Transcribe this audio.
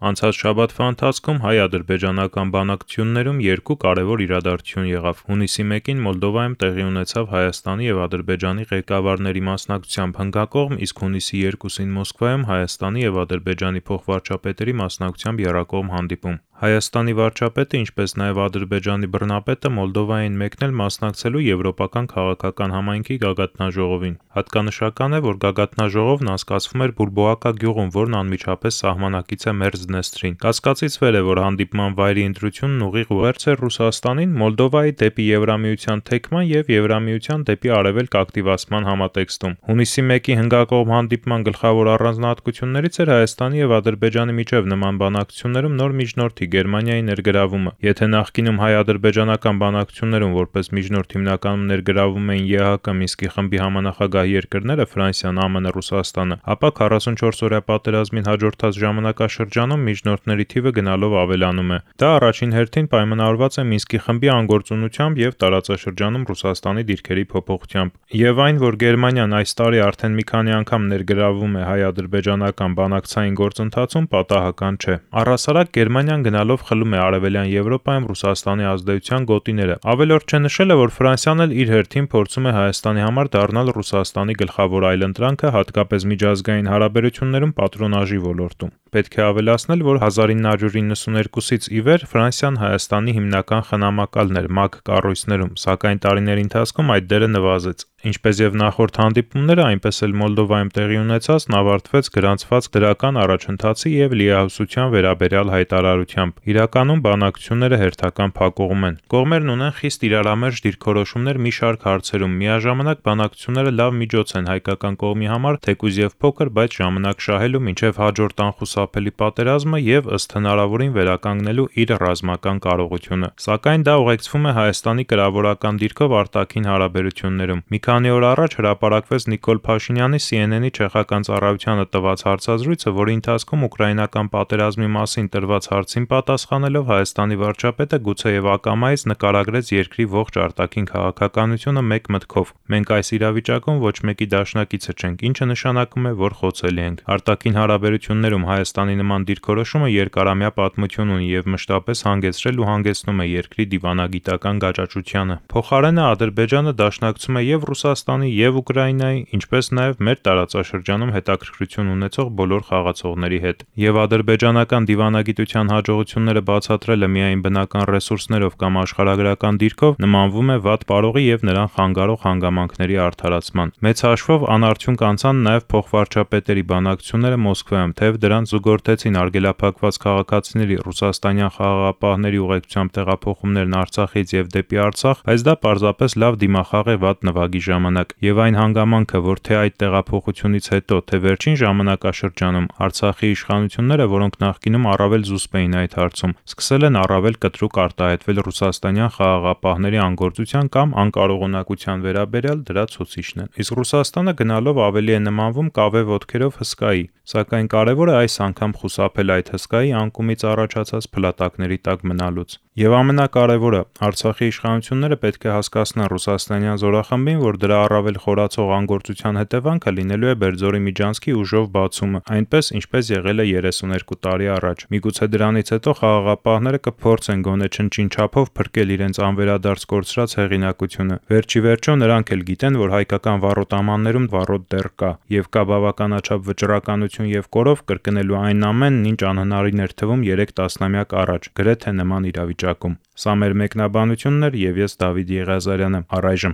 Անցած շաբաթվա ընթացքում հայ-ադրբեջանական բանակցություններում երկու կարևոր իրադարձություն եղավ: Հունիսի 1-ին Մոլդովայում տեղի ունեցավ Հայաստանի եւ Ադրբեջանի ղեկավարների մասնակցությամբ հնգակողմ, իսկ հունիսի 2-ին Մոսկվայում Հայաստանի եւ Ադրբեջանի փոխվարչապետերի մասնակցությամբ եռակողմ հանդիպում: Հայաստանի վարչապետը, ինչպես նաեւ Ադրբեջանի բռնապետը Մոլդովայի են մեկնել մասնակցելու Եվրոպական քաղաքական համայնքի գագաթնաժողովին: Հատկանշական է, որ գագաթնաժողովն անցկացվում էր Բուլբոակա գյուղում, որն անմիջապես սահմանակից է Մերձ Դնեստրին: Կասկածից վեր է, որ հանդիպման վայրի ընտրությունն ուղիղ ուղերձ էր Ռուսաստանին Մոլդովայի դեպի Եվրամիության թեքման եւ Եվրամիության դեպի Արեւելք ակտիվացման համատեքստում: Հունիսի 1-ի հնգակողմ հանդիպման գլխավոր առանձնահատկություններից էր Հայաստանի եւ Ադրբեջանի միջեւ նման բանակցություններում նոր միջնորդի՝ Գերմանիայի ներգրավումը: Եթե նախկինում հայ-ադրբեջանական բանակցություններում որպես միջնորդ հիմնականում ներգրավվում էին ԵԱՀԿ Մինսկի խմբի համանախագահ երկրները՝ Ֆրանսիան, ԱՄՆ-ն, Ռուսաստանը, ապա 44-օրյա պատերազմին հաջորդած ժամանակաշրջանում միջնորդների թիվը գնալով ավելանում է: Դա առաջին հերթին պայմանավորված է Մինսկի խմբի անգործունությամբ եւ տարածաշրջանում Ռուսաստանի դիրքերի փոփոխությամբ: Եվ այն, որ Գերմանիան այս տարի արդեն մի քանի անգամ ներգրավվում է հայ-ադրբեջանական բանակցային գործընթացում, պատահական չէ: Առհասարակ Գերմանիան գնալով խլում է Արեւելյան Եվրոպայում Ռուսաստանի ազդեցության գոտիները: Ավելորդ չէ նշելը, որ Ֆրանսիան էլ իր հերթին փորձում է Հայաստանի համար դառնալ Ռուսաստանի գլխավոր այլընտրանքը, հատկապես միջազգային հարաբերություններում պատրոնաժի ոլորտում: Պետք է ավելացնել, որ 1992-ից ի վեր Ֆրանսիան Հայաստանի հիմնական խնամակալն էր ՄԱԿ կառույցներում, սակայն տարիների ընթացքում այդ դերը նվազեց: Ինչպես եւ նախորդ հանդիպումները, այնպես էլ Մոլդովայում տեղի ունեցածն ավարտվեց գրանցված դրական առաջընթացի եւ լիահուսության վերաբերյալ հայտարարությամբ: Իրականում բանակցությունները հերթական փակուղում են: Կողմերն ունեն խիստ իրարամերժ դիրքորոշումներ մի շարք հարցերում: Միաժամանակ բանակցությունները լավ միջոց են հայկական կողմի համար թեկուզ եւ փոքր, բայց ժամանակ շահելու մինչեւ հաջորդ անխուսափելի պատերազմը եւ ըստ հնարավորին վերականգնելու իր ռազմական կարողությունը: Սակայն դա ուղեկցվում է Հայաստանի կրավորական դիրքով արտաքին հարաբերություններում: Մի քանի օր առաջ հրապարակվեց Նիկոլ Փաշինյանի CNN-ի չեխական ծառայությանը տված հարցազրույցը, որի ընթացքում ուկրաինական պատերազմի մասին տրված հարցին պատասխանելով Հայաստանի վարչապետը գուցեեւ ակամայից նկարագրեց երկրի ողջ արտաքին քաղաքականությունը մեկ մտքով՝ մենք այս իրավիճակում ոչ մեկի դաշնակիցը չենք, ինչը նշանակում է, որ խոցելի ենք: Արտաքին հարաբերություններում Հայաստանի նման դիրքորոշումը երկարամյա պատմություն ունի եւ մշտապես հանգեցրել ու հանգեցնում է երկրի դիվանագիտական գաճաճությանը: Փոխարենը Ադրբեջանը դաշնակցում է եւ Ռուսաստանի, եւ Ուկրաինայի, ինչպես նաեւ մեր տարածաշրջանում հետաքրքրություն ունեցող բոլոր խաղացողների հետ: Եվ ադրբեջանական դիվանագիտության հաջողությունները բացատրելը միայն բնական ռեսուրսներով կամ աշխարհագրական դիրքով նմանվում է վատ պարողի եւ նրան խանգարող հանգամանքների արդարացման: Մեծ հաշվով անարդյունք անցան նաեւ փոխվարչապետերի բանակցությունները Մոսկվայում, թեեւ դրանց զուգորդեցին արգելափակված քաղաքացիների ռուսաստանյան խաղաղապահների ուղեկցությամբ տեղափոխումներն Արցախից եւ դեպի Արցախ, բայց դա պարզապես լավ դիմախաղ է վատ նվագի ժամանակ: Եվ այն հանգամանքը, որ թե այդ տեղափոխությունից հետո, թե վերջին ժամանակաշրջանում Արցախի իշխանությունները, որոնք նախկինում առավել զուսպ էին այդ հարցում, սկսել են առավել կտրուկ արտահայտվել ռուսաստանյան խաղաղապահների անգործության կամ անկարողունակության վերաբերյալ, դրա ցուցիչն են: Իսկ Ռուսաստանը գնալով ավելի է նմանվում կավե ոտքերով հսկայի: Սակայն կարեւոր է այս անգամ խուսափել այդ հսկայի անկումից առաջացած փլատակների տակ մնալուց: Եվ ամենակարեւորը՝ Արցախի իշխանությունները պետք է հասկացնեն ռուսաստանյան զորախմբին, որ դրա առավել խորացող անգործության հետեւանքը լինելու է Բերձորի միջանցքի ուժով բացումը, այնպես, ինչպես եղել է 32 տարի առաջ: Միգուցե դրանից հետո խաղաղապահները կփորձեն գոնե չնչին չափով փրկել իրենց անվերադարձ կորցրած հեղինակությունը: Վերջիվերջո նրանք էլ գիտեն, որ հայկական վառոդամաններում վառոդ դեռ կա: Եվ կա բավականաչափ վճռականություն եւ կորով կրկնելու այն ամենն, ինչ անհնարին էր թվում երեք տասնամյակ առաջ, գրեթե նման իրավիճակում: Սա մեր մեկնաբանությունն էր եւ ես Դավիթ Եղիազարյանը: Առայժմ